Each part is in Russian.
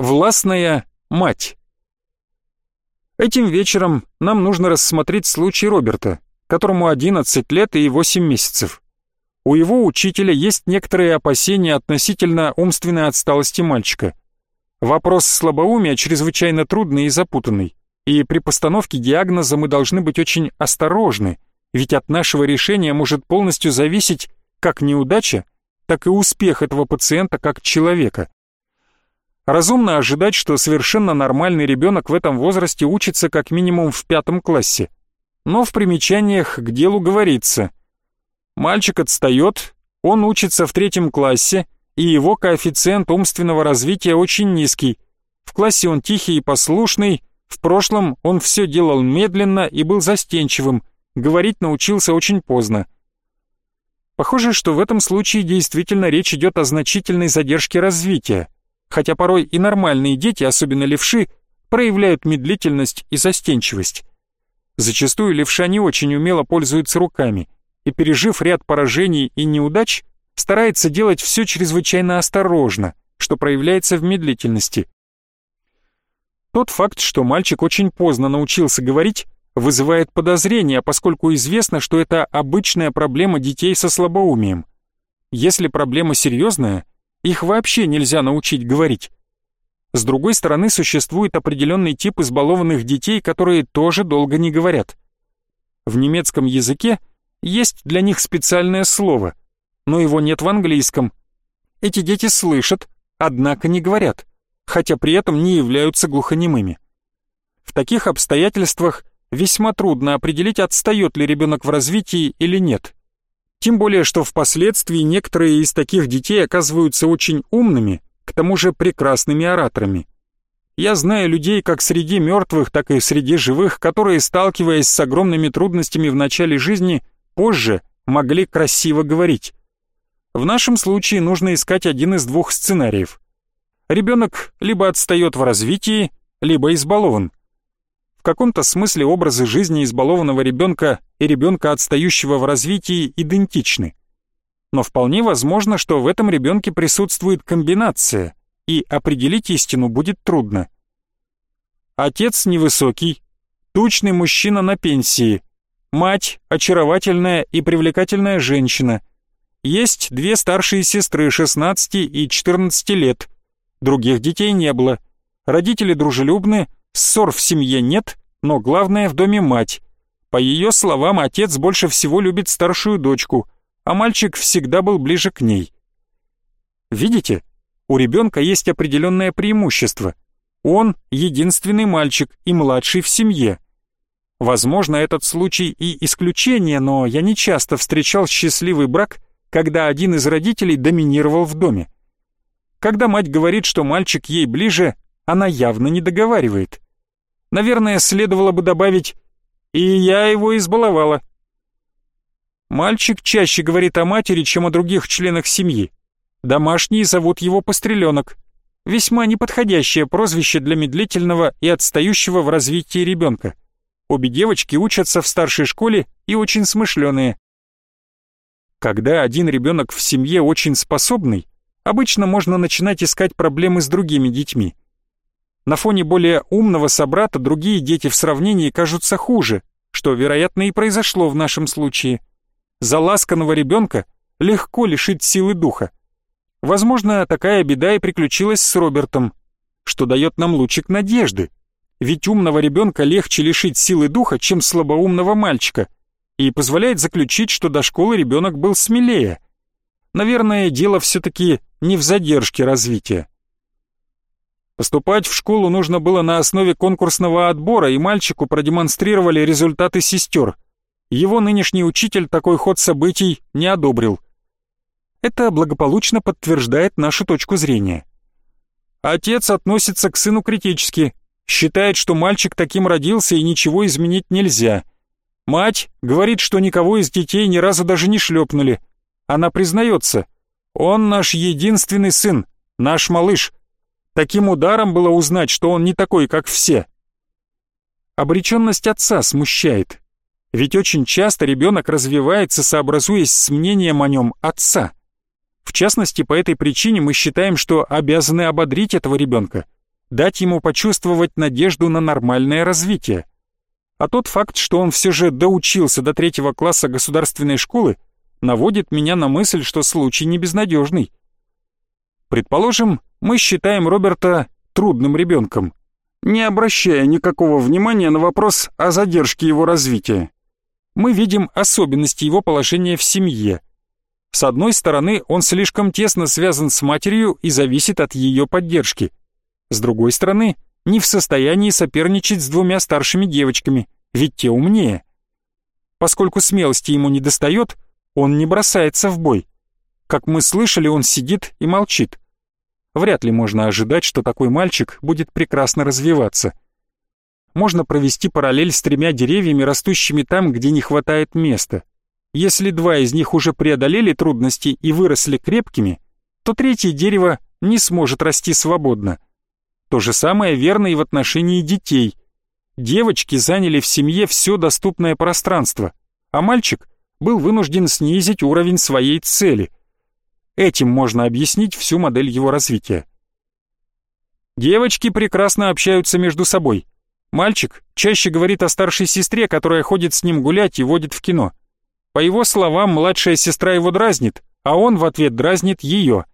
Властная мать. Этим вечером нам нужно рассмотреть случай Роберта, которому 11 лет и 8 месяцев. У его учителя есть некоторые опасения относительно умственной отсталости мальчика. Вопрос слабоумия чрезвычайно трудный и запутанный, и при постановке диагноза мы должны быть очень осторожны, ведь от нашего решения может полностью зависеть как неудача, так и успех этого пациента как человека. Разумно ожидать, что совершенно нормальный ребенок в этом возрасте учится как минимум в пятом классе. Но в примечаниях к делу говорится – Мальчик отстает, он учится в третьем классе, и его коэффициент умственного развития очень низкий. В классе он тихий и послушный, в прошлом он все делал медленно и был застенчивым, говорить научился очень поздно. Похоже, что в этом случае действительно речь идет о значительной задержке развития, хотя порой и нормальные дети, особенно левши, проявляют медлительность и застенчивость. Зачастую левша не очень умело пользуется руками – и, пережив ряд поражений и неудач, старается делать все чрезвычайно осторожно, что проявляется в медлительности. Тот факт, что мальчик очень поздно научился говорить, вызывает подозрения, поскольку известно, что это обычная проблема детей со слабоумием. Если проблема серьезная, их вообще нельзя научить говорить. С другой стороны, существует определенный тип избалованных детей, которые тоже долго не говорят. В немецком языке есть для них специальное слово, но его нет в английском. Эти дети слышат, однако не говорят, хотя при этом не являются глухонемыми. В таких обстоятельствах весьма трудно определить, отстает ли ребенок в развитии или нет. Тем более, что впоследствии некоторые из таких детей оказываются очень умными, к тому же прекрасными ораторами. Я знаю людей как среди мертвых, так и среди живых, которые, сталкиваясь с огромными трудностями в начале жизни, позже могли красиво говорить. В нашем случае нужно искать один из двух сценариев. Ребенок либо отстает в развитии, либо избалован. В каком-то смысле образы жизни избалованного ребенка и ребенка, отстающего в развитии, идентичны. Но вполне возможно, что в этом ребенке присутствует комбинация, и определить истину будет трудно. Отец невысокий, тучный мужчина на пенсии, Мать – очаровательная и привлекательная женщина. Есть две старшие сестры 16 и 14 лет. Других детей не было. Родители дружелюбны, ссор в семье нет, но главное в доме мать. По ее словам, отец больше всего любит старшую дочку, а мальчик всегда был ближе к ней. Видите, у ребенка есть определенное преимущество. Он единственный мальчик и младший в семье – Возможно, этот случай и исключение, но я не часто встречал счастливый брак, когда один из родителей доминировал в доме. Когда мать говорит, что мальчик ей ближе, она явно не договаривает. Наверное, следовало бы добавить «и я его избаловала». Мальчик чаще говорит о матери, чем о других членах семьи. Домашние зовут его Постреленок. Весьма неподходящее прозвище для медлительного и отстающего в развитии ребенка. Обе девочки учатся в старшей школе и очень смышленые. Когда один ребенок в семье очень способный, обычно можно начинать искать проблемы с другими детьми. На фоне более умного собрата другие дети в сравнении кажутся хуже, что, вероятно, и произошло в нашем случае. Заласканного ребенка легко лишить силы духа. Возможно, такая беда и приключилась с Робертом, что дает нам лучик надежды, ведь умного ребенка легче лишить силы духа, чем слабоумного мальчика, и позволяет заключить, что до школы ребенок был смелее. Наверное, дело все-таки не в задержке развития. Поступать в школу нужно было на основе конкурсного отбора, и мальчику продемонстрировали результаты сестер. Его нынешний учитель такой ход событий не одобрил. Это благополучно подтверждает нашу точку зрения. Отец относится к сыну критически, Считает, что мальчик таким родился и ничего изменить нельзя. Мать говорит, что никого из детей ни разу даже не шлепнули. Она признается, он наш единственный сын, наш малыш. Таким ударом было узнать, что он не такой, как все. Обреченность отца смущает. Ведь очень часто ребенок развивается, сообразуясь с мнением о нем отца. В частности, по этой причине мы считаем, что обязаны ободрить этого ребенка – дать ему почувствовать надежду на нормальное развитие. А тот факт, что он все же доучился до третьего класса государственной школы, наводит меня на мысль, что случай не безнадежный. Предположим, мы считаем Роберта трудным ребенком, не обращая никакого внимания на вопрос о задержке его развития. Мы видим особенности его положения в семье. С одной стороны, он слишком тесно связан с матерью и зависит от ее поддержки. С другой стороны, не в состоянии соперничать с двумя старшими девочками, ведь те умнее. Поскольку смелости ему не достает, он не бросается в бой. Как мы слышали, он сидит и молчит. Вряд ли можно ожидать, что такой мальчик будет прекрасно развиваться. Можно провести параллель с тремя деревьями, растущими там, где не хватает места. Если два из них уже преодолели трудности и выросли крепкими, то третье дерево не сможет расти свободно. То же самое верно и в отношении детей. Девочки заняли в семье все доступное пространство, а мальчик был вынужден снизить уровень своей цели – Этим можно объяснить всю модель его развития. Девочки прекрасно общаются между собой. Мальчик чаще говорит о старшей сестре, которая ходит с ним гулять и водит в кино. По его словам, младшая сестра его дразнит, а он в ответ дразнит ее.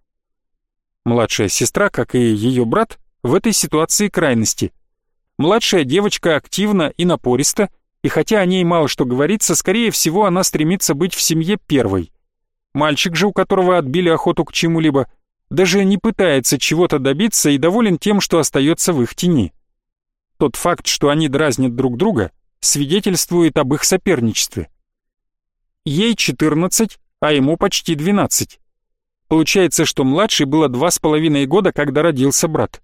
Младшая сестра, как и ее брат, в этой ситуации крайности. Младшая девочка активна и напориста, и хотя о ней мало что говорится, скорее всего она стремится быть в семье первой. Мальчик же, у которого отбили охоту к чему-либо, даже не пытается чего-то добиться и доволен тем, что остается в их тени. Тот факт, что они дразнят друг друга, свидетельствует об их соперничестве. Ей 14, а ему почти 12. Получается, что младшей было два с половиной года, когда родился брат.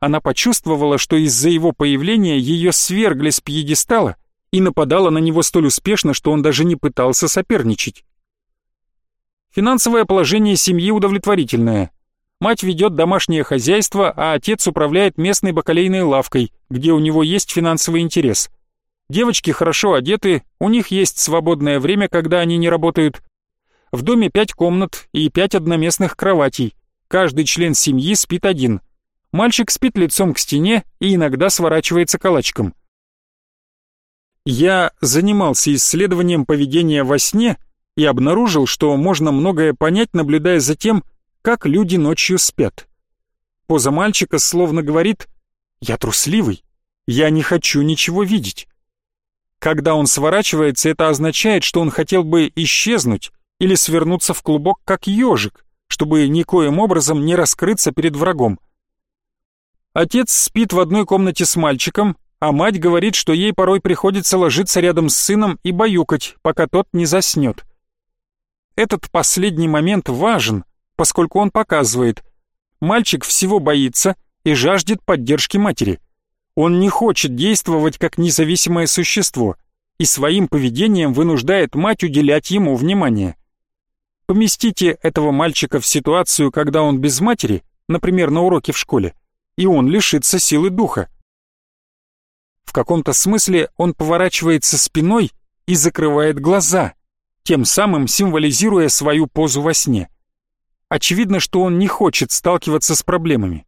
Она почувствовала, что из-за его появления ее свергли с пьедестала и нападала на него столь успешно, что он даже не пытался соперничать. Финансовое положение семьи удовлетворительное. Мать ведет домашнее хозяйство, а отец управляет местной бакалейной лавкой, где у него есть финансовый интерес. Девочки хорошо одеты, у них есть свободное время, когда они не работают. В доме пять комнат и пять одноместных кроватей. Каждый член семьи спит один. Мальчик спит лицом к стене и иногда сворачивается калачиком. Я занимался исследованием поведения во сне – и обнаружил, что можно многое понять, наблюдая за тем, как люди ночью спят. Поза мальчика словно говорит «Я трусливый, я не хочу ничего видеть». Когда он сворачивается, это означает, что он хотел бы исчезнуть или свернуться в клубок, как ежик, чтобы никоим образом не раскрыться перед врагом. Отец спит в одной комнате с мальчиком, а мать говорит, что ей порой приходится ложиться рядом с сыном и баюкать, пока тот не заснет. Этот последний момент важен, поскольку он показывает, мальчик всего боится и жаждет поддержки матери. Он не хочет действовать как независимое существо и своим поведением вынуждает мать уделять ему внимание. Поместите этого мальчика в ситуацию, когда он без матери, например, на уроке в школе, и он лишится силы духа. В каком-то смысле он поворачивается спиной и закрывает глаза – тем самым символизируя свою позу во сне. Очевидно, что он не хочет сталкиваться с проблемами.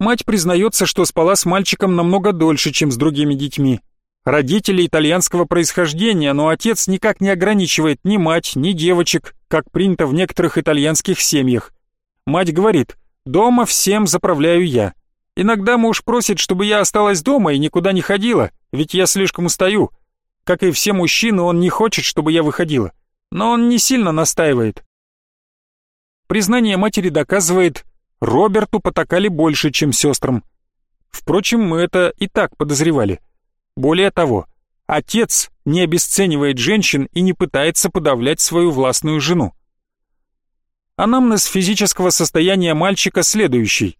Мать признается, что спала с мальчиком намного дольше, чем с другими детьми. Родители итальянского происхождения, но отец никак не ограничивает ни мать, ни девочек, как принято в некоторых итальянских семьях. Мать говорит, дома всем заправляю я. Иногда муж просит, чтобы я осталась дома и никуда не ходила, ведь я слишком устаю. Как и все мужчины, он не хочет, чтобы я выходила. Но он не сильно настаивает. Признание матери доказывает, Роберту потакали больше, чем сестрам. Впрочем, мы это и так подозревали. Более того, отец не обесценивает женщин и не пытается подавлять свою властную жену. Анамнез физического состояния мальчика следующий.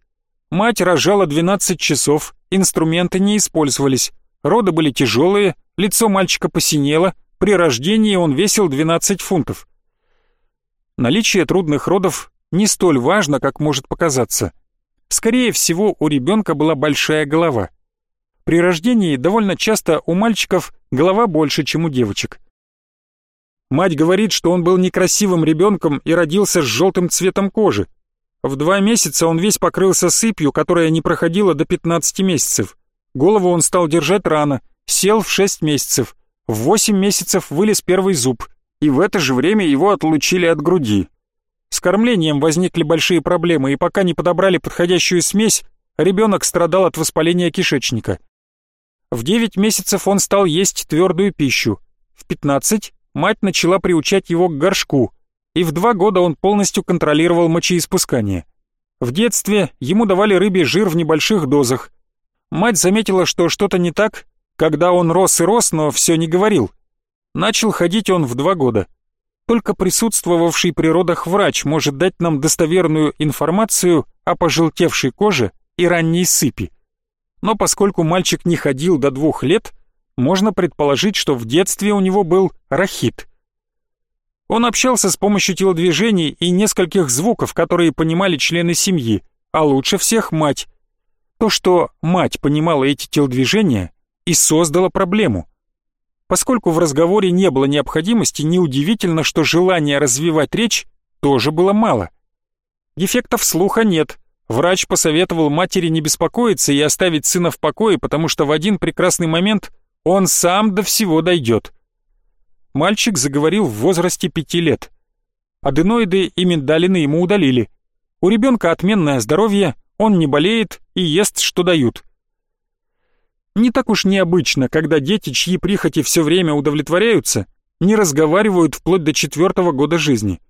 Мать рожала 12 часов, инструменты не использовались, роды были тяжелые, Лицо мальчика посинело, при рождении он весил 12 фунтов. Наличие трудных родов не столь важно, как может показаться. Скорее всего, у ребенка была большая голова. При рождении довольно часто у мальчиков голова больше, чем у девочек. Мать говорит, что он был некрасивым ребенком и родился с желтым цветом кожи. В два месяца он весь покрылся сыпью, которая не проходила до 15 месяцев. Голову он стал держать рано, сел в 6 месяцев. В 8 месяцев вылез первый зуб, и в это же время его отлучили от груди. С кормлением возникли большие проблемы, и пока не подобрали подходящую смесь, ребенок страдал от воспаления кишечника. В 9 месяцев он стал есть твердую пищу. В 15 мать начала приучать его к горшку, и в 2 года он полностью контролировал мочеиспускание. В детстве ему давали рыбий жир в небольших дозах. Мать заметила, что что-то не так, когда он рос и рос, но все не говорил. Начал ходить он в 2 года. Только присутствовавший при родах врач может дать нам достоверную информацию о пожелтевшей коже и ранней сыпи. Но поскольку мальчик не ходил до двух лет, можно предположить, что в детстве у него был рахит. Он общался с помощью телодвижений и нескольких звуков, которые понимали члены семьи, а лучше всех мать. То, что мать понимала эти телодвижения, и создало проблему – Поскольку в разговоре не было необходимости, неудивительно, что желания развивать речь тоже было мало. Дефектов слуха нет. Врач посоветовал матери не беспокоиться и оставить сына в покое, потому что в один прекрасный момент он сам до всего дойдет. Мальчик заговорил в возрасте пяти лет. Аденоиды и миндалины ему удалили. У ребенка отменное здоровье, он не болеет и ест, что дают. Не так уж необычно, когда дети, чьи прихоти все время удовлетворяются, не разговаривают вплоть до четвертого года жизни.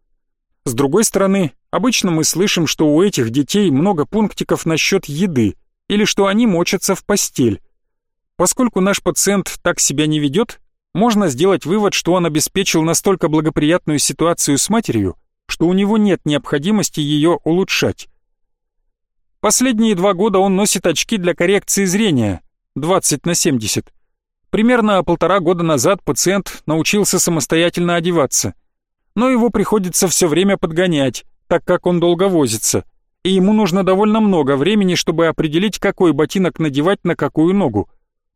С другой стороны, обычно мы слышим, что у этих детей много пунктиков насчет еды или что они мочатся в постель. Поскольку наш пациент так себя не ведет, можно сделать вывод, что он обеспечил настолько благоприятную ситуацию с матерью, что у него нет необходимости ее улучшать. Последние два года он носит очки для коррекции зрения, 20 на 70. Примерно полтора года назад пациент научился самостоятельно одеваться. Но его приходится все время подгонять, так как он долго возится, и ему нужно довольно много времени, чтобы определить, какой ботинок надевать на какую ногу.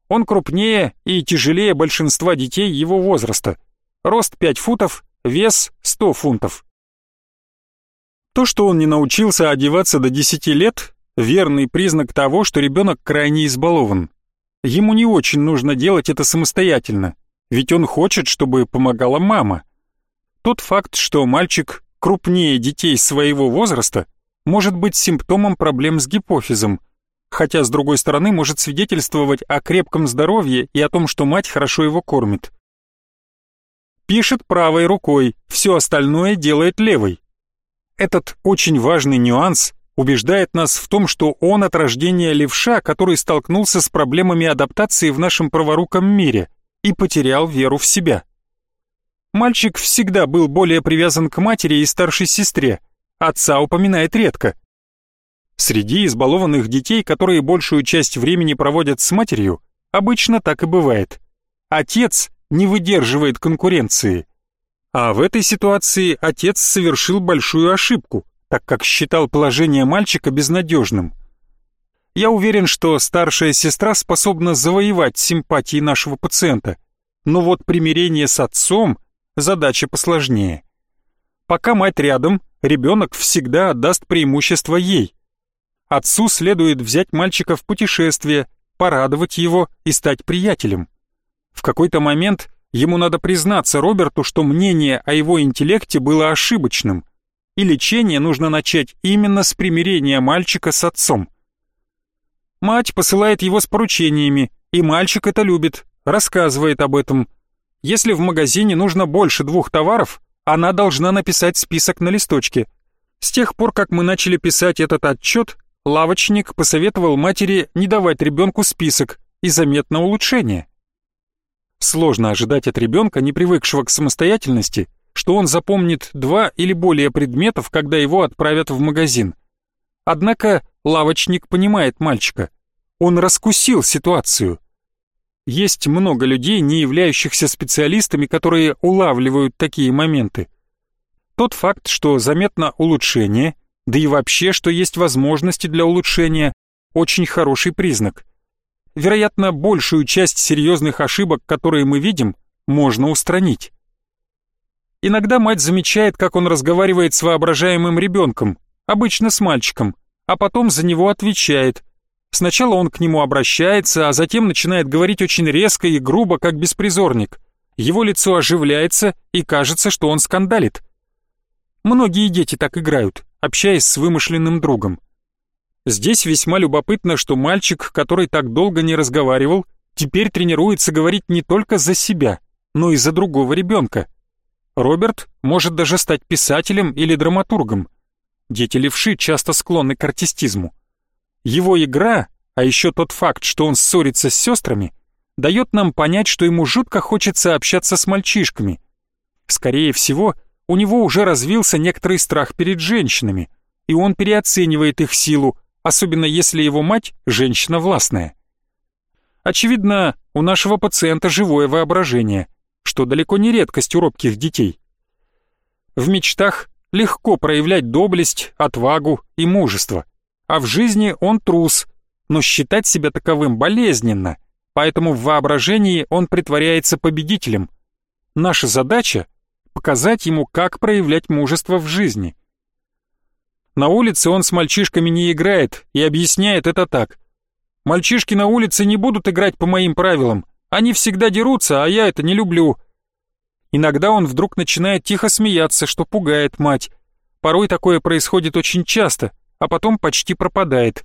Он крупнее и тяжелее большинства детей его возраста. Рост 5 футов, вес 100 фунтов. То, что он не научился одеваться до 10 лет, верный признак того, что ребенок крайне избалован. Ему не очень нужно делать это самостоятельно, ведь он хочет, чтобы помогала мама. Тот факт, что мальчик крупнее детей своего возраста, может быть симптомом проблем с гипофизом, хотя, с другой стороны, может свидетельствовать о крепком здоровье и о том, что мать хорошо его кормит. Пишет правой рукой, все остальное делает левой. Этот очень важный нюанс убеждает нас в том, что он от рождения левша, который столкнулся с проблемами адаптации в нашем праворуком мире и потерял веру в себя. Мальчик всегда был более привязан к матери и старшей сестре, отца упоминает редко. Среди избалованных детей, которые большую часть времени проводят с матерью, обычно так и бывает. Отец не выдерживает конкуренции. А в этой ситуации отец совершил большую ошибку, так как считал положение мальчика безнадежным. Я уверен, что старшая сестра способна завоевать симпатии нашего пациента, но вот примирение с отцом – задача посложнее. Пока мать рядом, ребенок всегда отдаст преимущество ей. Отцу следует взять мальчика в путешествие, порадовать его и стать приятелем. В какой-то момент ему надо признаться Роберту, что мнение о его интеллекте было ошибочным, и лечение нужно начать именно с примирения мальчика с отцом. Мать посылает его с поручениями, и мальчик это любит, рассказывает об этом. Если в магазине нужно больше двух товаров, она должна написать список на листочке. С тех пор, как мы начали писать этот отчет, лавочник посоветовал матери не давать ребенку список и заметно улучшение. Сложно ожидать от ребенка, не привыкшего к самостоятельности, что он запомнит два или более предметов, когда его отправят в магазин. Однако лавочник понимает мальчика. Он раскусил ситуацию. Есть много людей, не являющихся специалистами, которые улавливают такие моменты. Тот факт, что заметно улучшение, да и вообще, что есть возможности для улучшения, очень хороший признак. Вероятно, большую часть серьезных ошибок, которые мы видим, можно устранить. Иногда мать замечает, как он разговаривает с воображаемым ребенком, обычно с мальчиком, а потом за него отвечает. Сначала он к нему обращается, а затем начинает говорить очень резко и грубо, как беспризорник. Его лицо оживляется, и кажется, что он скандалит. Многие дети так играют, общаясь с вымышленным другом. Здесь весьма любопытно, что мальчик, который так долго не разговаривал, теперь тренируется говорить не только за себя, но и за другого ребенка. Роберт может даже стать писателем или драматургом. Дети левши часто склонны к артистизму. Его игра, а еще тот факт, что он ссорится с сестрами, дает нам понять, что ему жутко хочется общаться с мальчишками. Скорее всего, у него уже развился некоторый страх перед женщинами, и он переоценивает их силу, особенно если его мать – женщина властная. Очевидно, у нашего пациента живое воображение, что далеко не редкость у робких детей. В мечтах легко проявлять доблесть, отвагу и мужество, а в жизни он трус, но считать себя таковым болезненно, поэтому в воображении он притворяется победителем. Наша задача – показать ему, как проявлять мужество в жизни. На улице он с мальчишками не играет и объясняет это так. «Мальчишки на улице не будут играть по моим правилам. Они всегда дерутся, а я это не люблю». Иногда он вдруг начинает тихо смеяться, что пугает мать. Порой такое происходит очень часто, а потом почти пропадает.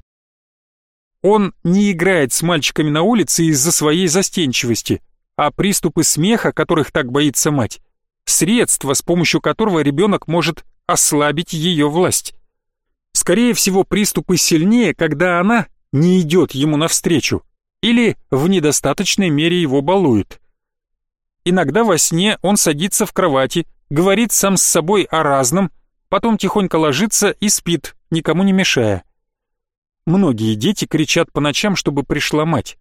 Он не играет с мальчиками на улице из-за своей застенчивости, а приступы смеха, которых так боится мать, средство, с помощью которого ребенок может ослабить ее власть. Скорее всего, приступы сильнее, когда она не идет ему навстречу или в недостаточной мере его балует. Иногда во сне он садится в кровати, говорит сам с собой о разном, потом тихонько ложится и спит, никому не мешая. Многие дети кричат по ночам, чтобы пришла мать.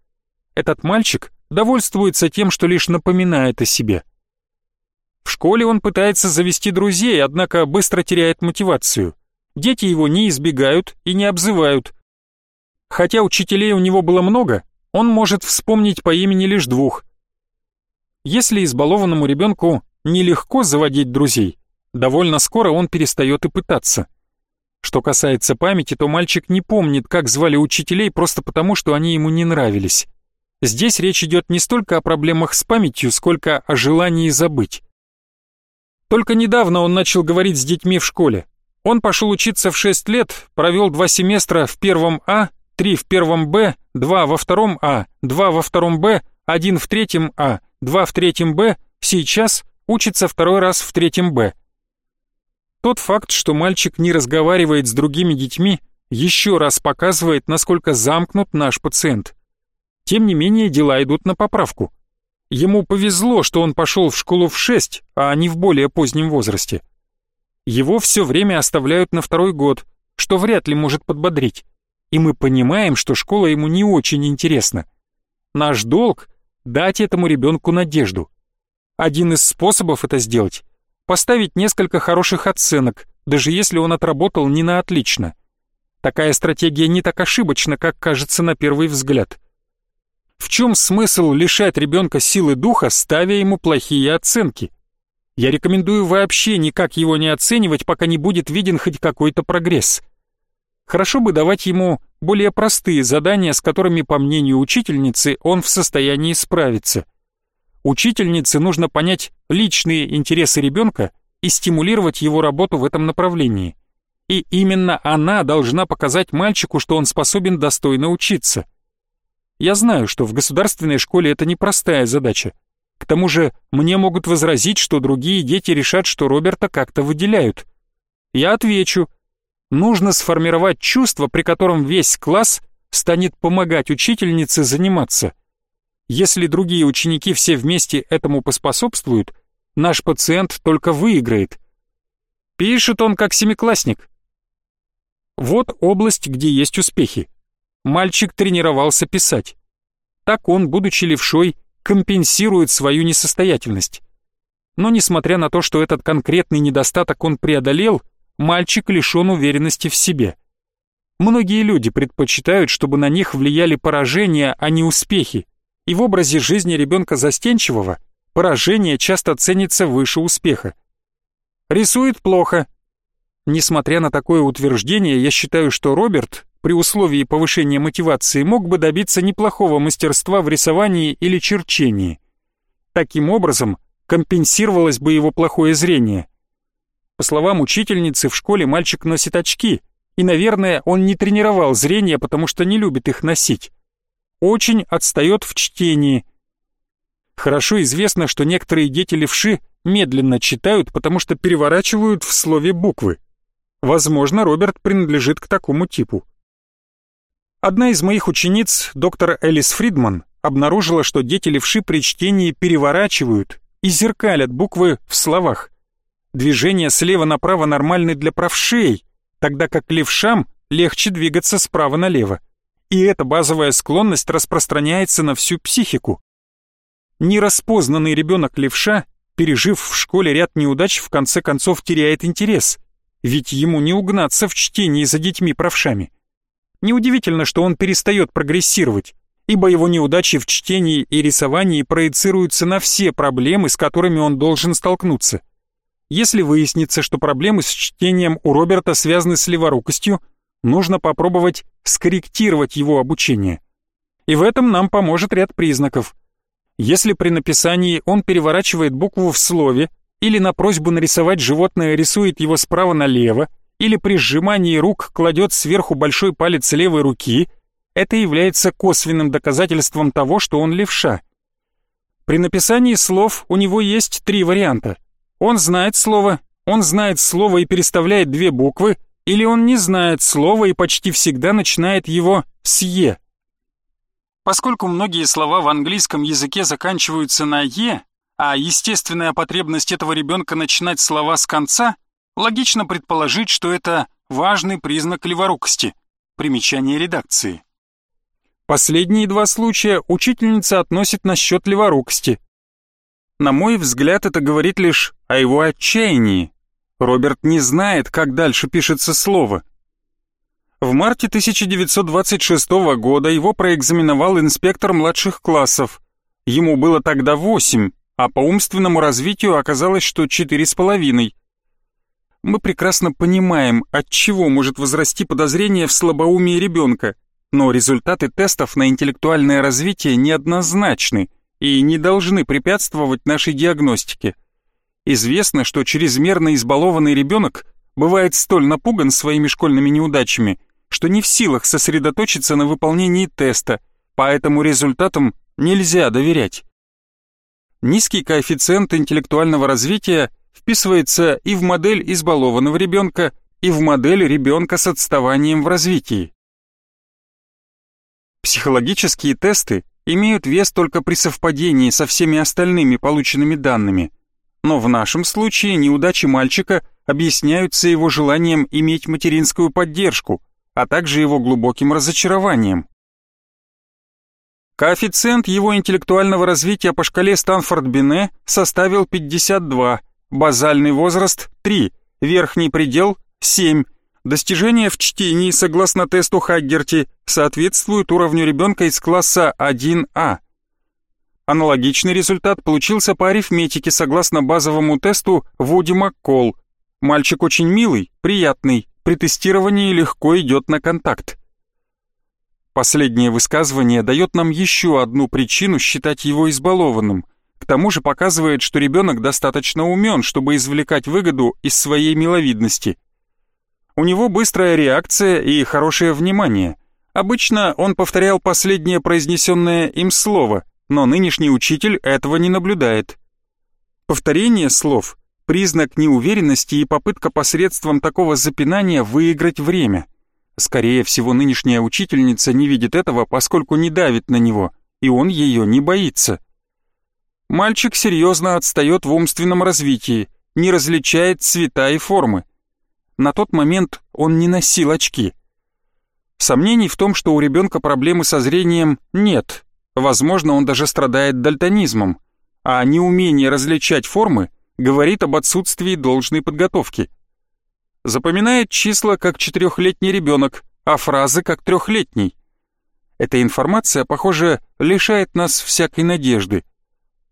Этот мальчик довольствуется тем, что лишь напоминает о себе. В школе он пытается завести друзей, однако быстро теряет мотивацию. Дети его не избегают и не обзывают. Хотя учителей у него было много, он может вспомнить по имени лишь двух. Если избалованному ребенку нелегко заводить друзей, довольно скоро он перестает и пытаться. Что касается памяти, то мальчик не помнит, как звали учителей просто потому, что они ему не нравились. Здесь речь идет не столько о проблемах с памятью, сколько о желании забыть. Только недавно он начал говорить с детьми в школе. Он пошел учиться в 6 лет, провел два семестра в первом А, три в первом Б, два во втором А, два во втором Б, один в третьем А, два в третьем Б, сейчас учится второй раз в третьем Б. Тот факт, что мальчик не разговаривает с другими детьми, еще раз показывает, насколько замкнут наш пациент. Тем не менее, дела идут на поправку. Ему повезло, что он пошел в школу в 6, а не в более позднем возрасте. Его все время оставляют на второй год, что вряд ли может подбодрить. И мы понимаем, что школа ему не очень интересна. Наш долг — дать этому ребенку надежду. Один из способов это сделать — поставить несколько хороших оценок, даже если он отработал не на отлично. Такая стратегия не так ошибочна, как кажется на первый взгляд. В чем смысл лишать ребенка силы духа, ставя ему плохие оценки? Я рекомендую вообще никак его не оценивать, пока не будет виден хоть какой-то прогресс. Хорошо бы давать ему более простые задания, с которыми, по мнению учительницы, он в состоянии справиться. Учительнице нужно понять личные интересы ребенка и стимулировать его работу в этом направлении. И именно она должна показать мальчику, что он способен достойно учиться. Я знаю, что в государственной школе это непростая задача, к тому же мне могут возразить, что другие дети решат, что Роберта как-то выделяют. Я отвечу. Нужно сформировать чувство, при котором весь класс станет помогать учительнице заниматься. Если другие ученики все вместе этому поспособствуют, наш пациент только выиграет. Пишет он как семиклассник. Вот область, где есть успехи. Мальчик тренировался писать. Так он, будучи левшой, компенсирует свою несостоятельность. Но несмотря на то, что этот конкретный недостаток он преодолел, мальчик лишен уверенности в себе. Многие люди предпочитают, чтобы на них влияли поражения, а не успехи, и в образе жизни ребенка застенчивого поражение часто ценится выше успеха. Рисует плохо. Несмотря на такое утверждение, я считаю, что Роберт, при условии повышения мотивации, мог бы добиться неплохого мастерства в рисовании или черчении. Таким образом, компенсировалось бы его плохое зрение. По словам учительницы, в школе мальчик носит очки, и, наверное, он не тренировал зрение, потому что не любит их носить. Очень отстает в чтении. Хорошо известно, что некоторые дети левши медленно читают, потому что переворачивают в слове буквы. Возможно, Роберт принадлежит к такому типу. Одна из моих учениц, доктор Элис Фридман, обнаружила, что дети левши при чтении переворачивают и зеркалят буквы в словах. Движения слева направо нормальны для правшей, тогда как левшам легче двигаться справа налево. И эта базовая склонность распространяется на всю психику. Нераспознанный ребенок левша, пережив в школе ряд неудач, в конце концов теряет интерес, ведь ему не угнаться в чтении за детьми-правшами. Неудивительно, что он перестает прогрессировать, ибо его неудачи в чтении и рисовании проецируются на все проблемы, с которыми он должен столкнуться. Если выяснится, что проблемы с чтением у Роберта связаны с леворукостью, нужно попробовать скорректировать его обучение. И в этом нам поможет ряд признаков. Если при написании он переворачивает букву в слове, или на просьбу нарисовать животное рисует его справа налево, или при сжимании рук кладет сверху большой палец левой руки, это является косвенным доказательством того, что он левша. При написании слов у него есть три варианта. Он знает слово, он знает слово и переставляет две буквы, или он не знает слова и почти всегда начинает его с «е». Поскольку многие слова в английском языке заканчиваются на «е», а естественная потребность этого ребенка начинать слова с конца, логично предположить, что это важный признак леворукости. Примечание редакции. Последние два случая учительница относит на счет леворукости. На мой взгляд, это говорит лишь о его отчаянии. Роберт не знает, как дальше пишется слово. В марте 1926 года его проэкзаменовал инспектор младших классов. Ему было тогда восемь, а по умственному развитию оказалось, что четыре с половиной. Мы прекрасно понимаем, от чего может возрасти подозрение в слабоумии ребенка, но результаты тестов на интеллектуальное развитие неоднозначны и не должны препятствовать нашей диагностике. Известно, что чрезмерно избалованный ребенок бывает столь напуган своими школьными неудачами, что не в силах сосредоточиться на выполнении теста, поэтому результатам нельзя доверять. Низкий коэффициент интеллектуального развития – вписывается и в модель избалованного ребенка, и в модель ребенка с отставанием в развитии. Психологические тесты имеют вес только при совпадении со всеми остальными полученными данными, но в нашем случае неудачи мальчика объясняются его желанием иметь материнскую поддержку, а также его глубоким разочарованием. Коэффициент его интеллектуального развития по шкале Станфорд-Бине составил 52, Базальный возраст – 3, верхний предел – 7. Достижения в чтении, согласно тесту Хаггерти, соответствуют уровню ребенка из класса 1А. Аналогичный результат получился по арифметике согласно базовому тесту Вуди Маккол. Мальчик очень милый, приятный, при тестировании легко идет на контакт. Последнее высказывание дает нам еще одну причину считать его избалованным – к тому же показывает, что ребенок достаточно умен, чтобы извлекать выгоду из своей миловидности. У него быстрая реакция и хорошее внимание. Обычно он повторял последнее произнесенное им слово, но нынешний учитель этого не наблюдает. Повторение слов – признак неуверенности и попытка посредством такого запинания выиграть время. Скорее всего, нынешняя учительница не видит этого, поскольку не давит на него, и он ее не боится. Мальчик серьезно отстает в умственном развитии, не различает цвета и формы. На тот момент он не носил очки. Сомнений в том, что у ребенка проблемы со зрением, нет. Возможно, он даже страдает дальтонизмом. А неумение различать формы говорит об отсутствии должной подготовки. Запоминает числа как четырехлетний ребенок, а фразы как трехлетний. Эта информация, похоже, лишает нас всякой надежды.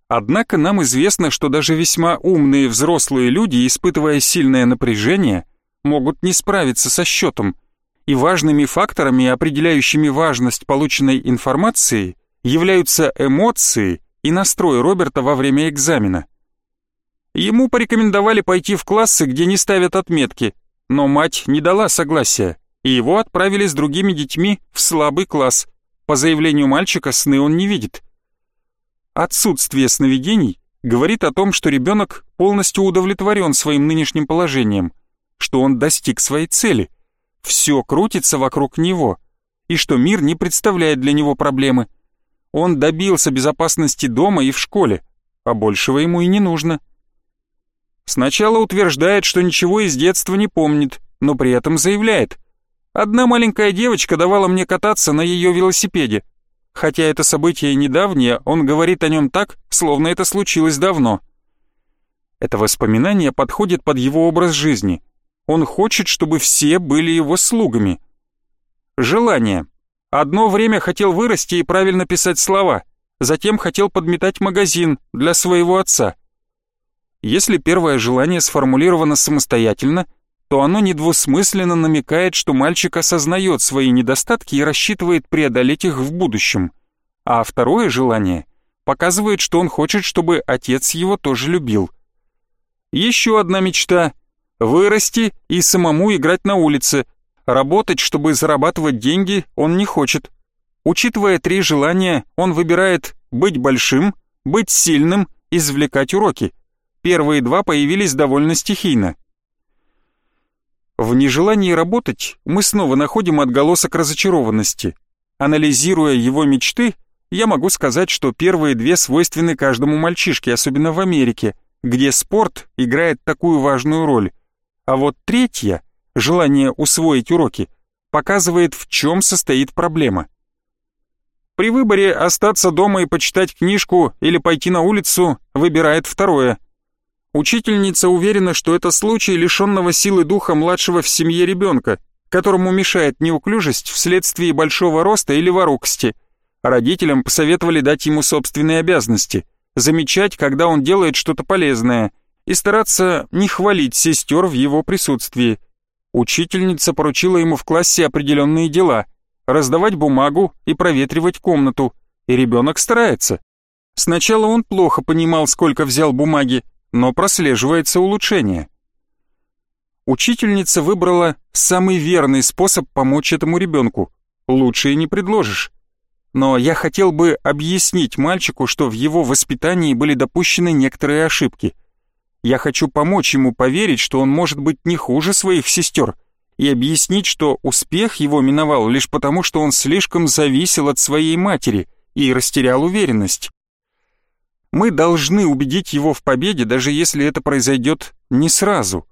Однако нам известно, что даже весьма умные взрослые люди, испытывая сильное напряжение, могут не справиться со счетом, и важными факторами, определяющими важность полученной информации, являются эмоции и настрой Роберта во время экзамена. Ему порекомендовали пойти в классы, где не ставят отметки, но мать не дала согласия, и его отправили с другими детьми в слабый класс. По заявлению мальчика, сны он не видит. Отсутствие сновидений говорит о том, что ребенок полностью удовлетворен своим нынешним положением, что он достиг своей цели, все крутится вокруг него, и что мир не представляет для него проблемы. Он добился безопасности дома и в школе, а большего ему и не нужно. Сначала утверждает, что ничего из детства не помнит, но при этом заявляет. Одна маленькая девочка давала мне кататься на ее велосипеде. Хотя это событие недавнее, он говорит о нем так, словно это случилось давно. Это воспоминание подходит под его образ жизни. Он хочет, чтобы все были его слугами. Желание. Одно время хотел вырасти и правильно писать слова, затем хотел подметать магазин для своего отца. Если первое желание сформулировано самостоятельно, то оно недвусмысленно намекает, что мальчик осознает свои недостатки и рассчитывает преодолеть их в будущем. А второе желание показывает, что он хочет, чтобы отец его тоже любил. Еще одна мечта – вырасти и самому играть на улице. Работать, чтобы зарабатывать деньги, он не хочет. Учитывая три желания, он выбирает быть большим, быть сильным, извлекать уроки – Первые два появились довольно стихийно. В нежелании работать мы снова находим отголосок разочарованности. Анализируя его мечты, я могу сказать, что первые две свойственны каждому мальчишке, особенно в Америке, где спорт играет такую важную роль. А вот третья, желание усвоить уроки, показывает, в чем состоит проблема. При выборе остаться дома и почитать книжку или пойти на улицу выбирает второе – Учительница уверена, что это случай лишенного силы духа младшего в семье ребенка, которому мешает неуклюжесть вследствие большого роста или ворокости. Родителям посоветовали дать ему собственные обязанности, замечать, когда он делает что-то полезное, и стараться не хвалить сестер в его присутствии. Учительница поручила ему в классе определенные дела, раздавать бумагу и проветривать комнату, и ребенок старается. Сначала он плохо понимал, сколько взял бумаги, но прослеживается улучшение. Учительница выбрала самый верный способ помочь этому ребенку. Лучше и не предложишь. Но я хотел бы объяснить мальчику, что в его воспитании были допущены некоторые ошибки. Я хочу помочь ему поверить, что он может быть не хуже своих сестер, и объяснить, что успех его миновал лишь потому, что он слишком зависел от своей матери и растерял уверенность. Мы должны убедить его в победе, даже если это произойдет не сразу.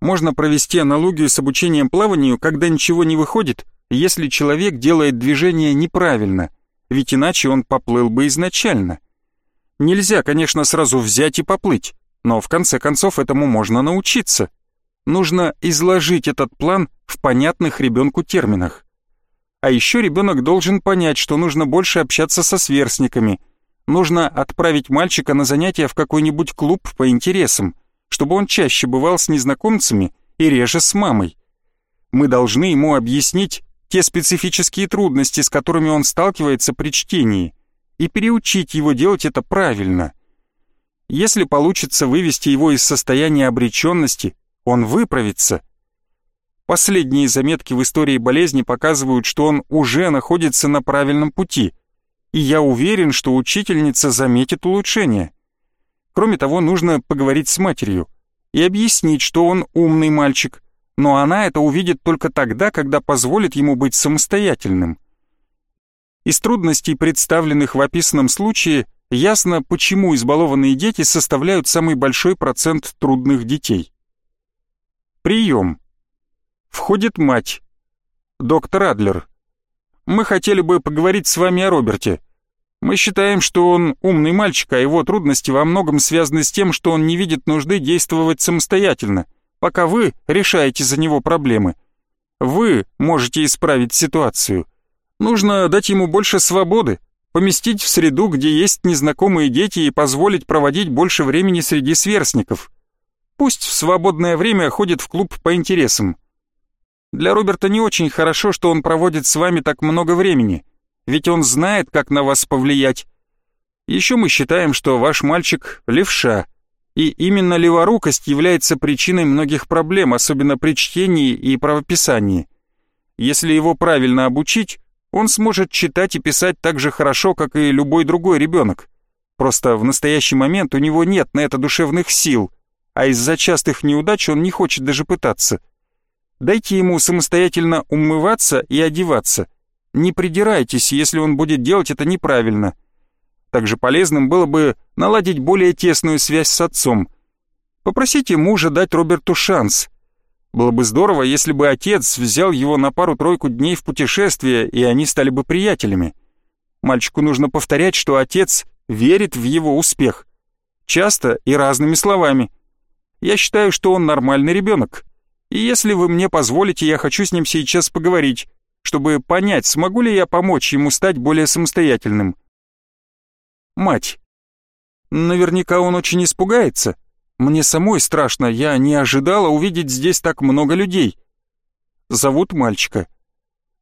Можно провести аналогию с обучением плаванию, когда ничего не выходит, если человек делает движение неправильно, ведь иначе он поплыл бы изначально. Нельзя, конечно, сразу взять и поплыть, но в конце концов этому можно научиться. Нужно изложить этот план в понятных ребенку терминах. А еще ребенок должен понять, что нужно больше общаться со сверстниками – Нужно отправить мальчика на занятия в какой-нибудь клуб по интересам, чтобы он чаще бывал с незнакомцами и реже с мамой. Мы должны ему объяснить те специфические трудности, с которыми он сталкивается при чтении, и переучить его делать это правильно. Если получится вывести его из состояния обреченности, он выправится. Последние заметки в истории болезни показывают, что он уже находится на правильном пути – и я уверен, что учительница заметит улучшение. Кроме того, нужно поговорить с матерью и объяснить, что он умный мальчик, но она это увидит только тогда, когда позволит ему быть самостоятельным. Из трудностей, представленных в описанном случае, ясно, почему избалованные дети составляют самый большой процент трудных детей. Прием. Входит мать. Доктор Адлер. Мы хотели бы поговорить с вами о Роберте. Мы считаем, что он умный мальчик, а его трудности во многом связаны с тем, что он не видит нужды действовать самостоятельно, пока вы решаете за него проблемы. Вы можете исправить ситуацию. Нужно дать ему больше свободы, поместить в среду, где есть незнакомые дети и позволить проводить больше времени среди сверстников. Пусть в свободное время ходит в клуб по интересам. Для Роберта не очень хорошо, что он проводит с вами так много времени, ведь он знает, как на вас повлиять. Еще мы считаем, что ваш мальчик — левша, и именно леворукость является причиной многих проблем, особенно при чтении и правописании. Если его правильно обучить, он сможет читать и писать так же хорошо, как и любой другой ребенок. Просто в настоящий момент у него нет на это душевных сил, а из-за частых неудач он не хочет даже пытаться. Дайте ему самостоятельно умываться и одеваться. Не придирайтесь, если он будет делать это неправильно. Также полезным было бы наладить более тесную связь с отцом. Попросите мужа дать Роберту шанс. Было бы здорово, если бы отец взял его на пару-тройку дней в путешествие, и они стали бы приятелями. Мальчику нужно повторять, что отец верит в его успех. Часто и разными словами. Я считаю, что он нормальный ребенок. И если вы мне позволите, я хочу с ним сейчас поговорить, чтобы понять, смогу ли я помочь ему стать более самостоятельным. Мать. Наверняка он очень испугается. Мне самой страшно, я не ожидала увидеть здесь так много людей. Зовут мальчика.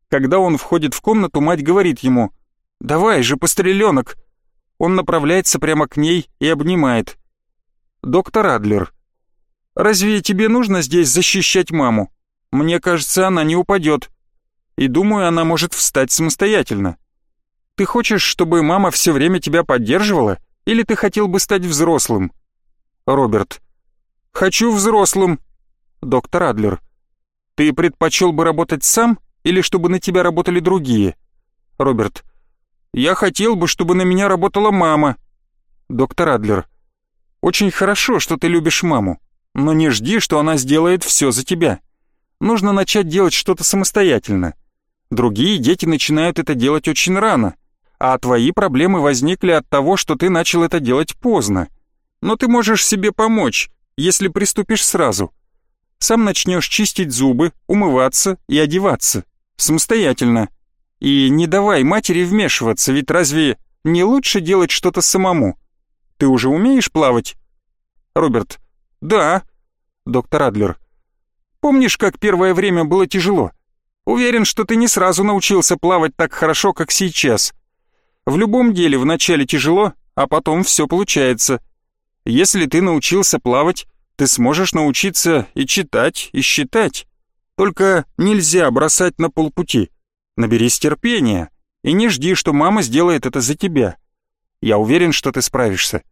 Когда он входит в комнату, мать говорит ему «Давай же, постреленок!» Он направляется прямо к ней и обнимает. «Доктор Адлер, Разве тебе нужно здесь защищать маму? Мне кажется, она не упадет. И думаю, она может встать самостоятельно. Ты хочешь, чтобы мама все время тебя поддерживала? Или ты хотел бы стать взрослым? Роберт. Хочу взрослым. Доктор Адлер. Ты предпочел бы работать сам или чтобы на тебя работали другие? Роберт. Я хотел бы, чтобы на меня работала мама. Доктор Адлер. Очень хорошо, что ты любишь маму. Но не жди, что она сделает все за тебя. Нужно начать делать что-то самостоятельно. Другие дети начинают это делать очень рано, а твои проблемы возникли от того, что ты начал это делать поздно. Но ты можешь себе помочь, если приступишь сразу. Сам начнешь чистить зубы, умываться и одеваться. Самостоятельно. И не давай матери вмешиваться, ведь разве не лучше делать что-то самому? Ты уже умеешь плавать? Роберт, «Да». «Доктор Адлер, помнишь, как первое время было тяжело? Уверен, что ты не сразу научился плавать так хорошо, как сейчас. В любом деле вначале тяжело, а потом все получается. Если ты научился плавать, ты сможешь научиться и читать, и считать. Только нельзя бросать на полпути. Наберись терпения и не жди, что мама сделает это за тебя. Я уверен, что ты справишься.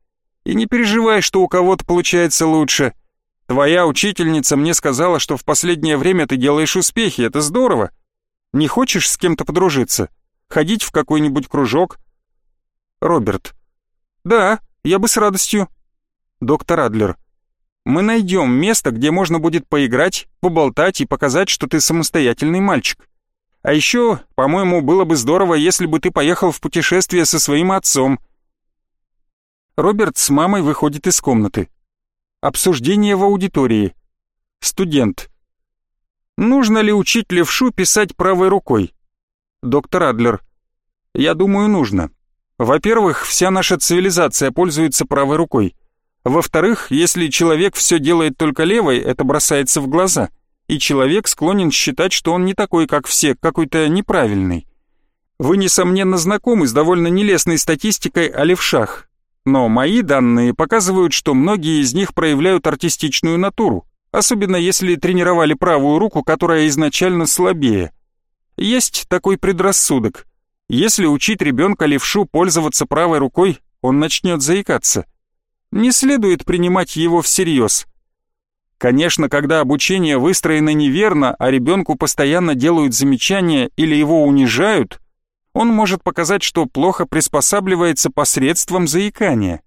И не переживай, что у кого-то получается лучше. Твоя учительница мне сказала, что в последнее время ты делаешь успехи, это здорово. Не хочешь с кем-то подружиться? Ходить в какой-нибудь кружок? Роберт. Да, я бы с радостью. Доктор Адлер. Мы найдем место, где можно будет поиграть, поболтать и показать, что ты самостоятельный мальчик. А еще, по-моему, было бы здорово, если бы ты поехал в путешествие со своим отцом — Роберт с мамой выходит из комнаты. Обсуждение в аудитории. Студент. Нужно ли учить левшу писать правой рукой? Доктор Адлер. Я думаю, нужно. Во-первых, вся наша цивилизация пользуется правой рукой. Во-вторых, если человек все делает только левой, это бросается в глаза, и человек склонен считать, что он не такой, как все, какой-то неправильный. Вы, несомненно, знакомы с довольно нелестной статистикой о левшах, но мои данные показывают, что многие из них проявляют артистичную натуру, особенно если тренировали правую руку, которая изначально слабее. Есть такой предрассудок. Если учить ребенка левшу пользоваться правой рукой, он начнет заикаться. Не следует принимать его всерьез. Конечно, когда обучение выстроено неверно, а ребенку постоянно делают замечания или его унижают, он может показать, что плохо приспосабливается посредством заикания.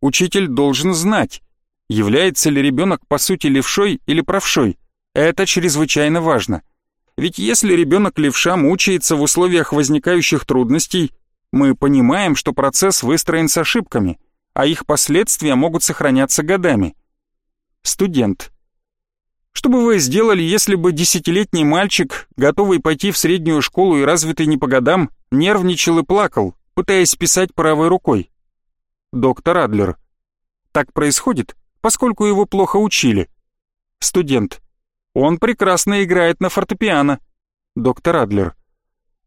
Учитель должен знать, является ли ребенок по сути левшой или правшой. Это чрезвычайно важно. Ведь если ребенок левша мучается в условиях возникающих трудностей, мы понимаем, что процесс выстроен с ошибками, а их последствия могут сохраняться годами. Студент. Что бы вы сделали, если бы десятилетний мальчик, готовый пойти в среднюю школу и развитый не по годам, нервничал и плакал, пытаясь писать правой рукой? Доктор Адлер. Так происходит, поскольку его плохо учили. Студент. Он прекрасно играет на фортепиано. Доктор Адлер.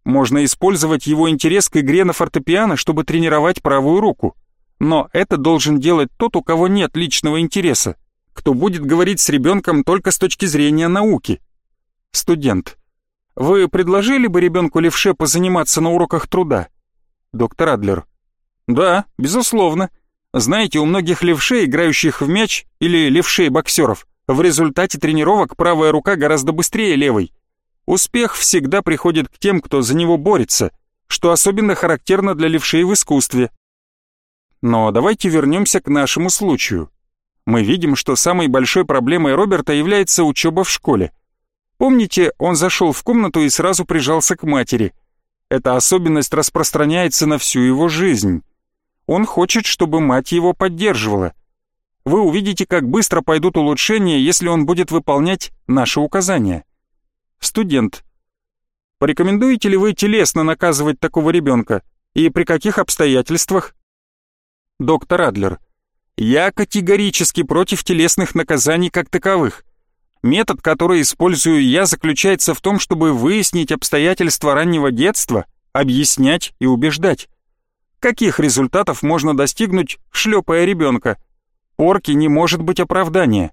Можно использовать его интерес к игре на фортепиано, чтобы тренировать правую руку. Но это должен делать тот, у кого нет личного интереса, кто будет говорить с ребенком только с точки зрения науки. Студент. Вы предложили бы ребенку левше позаниматься на уроках труда? Доктор Адлер. Да, безусловно. Знаете, у многих левшей, играющих в мяч, или левшей-боксеров, в результате тренировок правая рука гораздо быстрее левой. Успех всегда приходит к тем, кто за него борется, что особенно характерно для левшей в искусстве. Но давайте вернемся к нашему случаю. Мы видим, что самой большой проблемой Роберта является учеба в школе. Помните, он зашел в комнату и сразу прижался к матери. Эта особенность распространяется на всю его жизнь. Он хочет, чтобы мать его поддерживала. Вы увидите, как быстро пойдут улучшения, если он будет выполнять наши указания. Студент. Порекомендуете ли вы телесно наказывать такого ребенка? И при каких обстоятельствах? Доктор Адлер. Я категорически против телесных наказаний как таковых. Метод, который использую я, заключается в том, чтобы выяснить обстоятельства раннего детства, объяснять и убеждать. Каких результатов можно достигнуть, шлепая ребенка? Порки не может быть оправдания.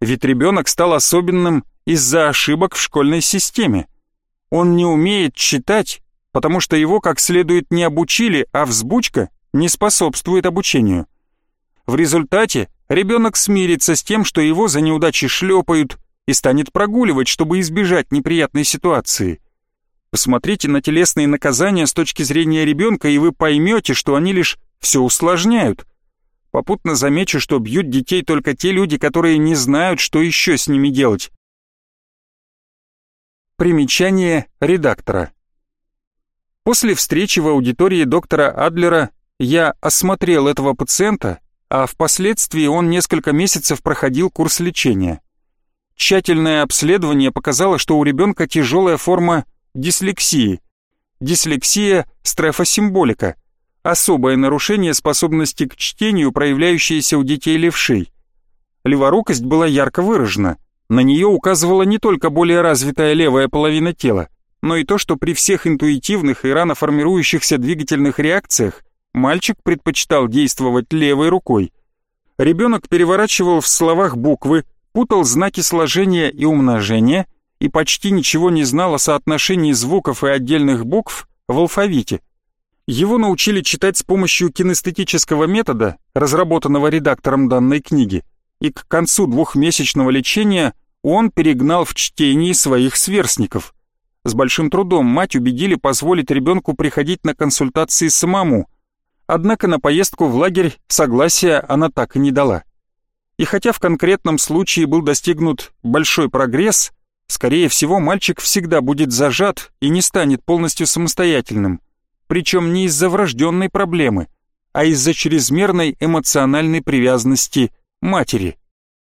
Ведь ребенок стал особенным из-за ошибок в школьной системе. Он не умеет читать, потому что его как следует не обучили, а взбучка не способствует обучению. В результате ребенок смирится с тем, что его за неудачи шлепают, и станет прогуливать, чтобы избежать неприятной ситуации. Посмотрите на телесные наказания с точки зрения ребенка, и вы поймете, что они лишь все усложняют. Попутно замечу, что бьют детей только те люди, которые не знают, что еще с ними делать. Примечание редактора. После встречи в аудитории доктора Адлера я осмотрел этого пациента, а впоследствии он несколько месяцев проходил курс лечения. Тщательное обследование показало, что у ребенка тяжелая форма дислексии. Дислексия стрефосимболика – особое нарушение способности к чтению, проявляющееся у детей левшей. Леворукость была ярко выражена. На нее указывала не только более развитая левая половина тела, но и то, что при всех интуитивных и рано формирующихся двигательных реакциях Мальчик предпочитал действовать левой рукой. Ребенок переворачивал в словах буквы, путал знаки сложения и умножения и почти ничего не знал о соотношении звуков и отдельных букв в алфавите. Его научили читать с помощью кинестетического метода, разработанного редактором данной книги, и к концу двухмесячного лечения он перегнал в чтении своих сверстников. С большим трудом мать убедили позволить ребенку приходить на консультации самому – Однако на поездку в лагерь согласия она так и не дала. И хотя в конкретном случае был достигнут большой прогресс, скорее всего мальчик всегда будет зажат и не станет полностью самостоятельным. Причем не из-за врожденной проблемы, а из-за чрезмерной эмоциональной привязанности матери.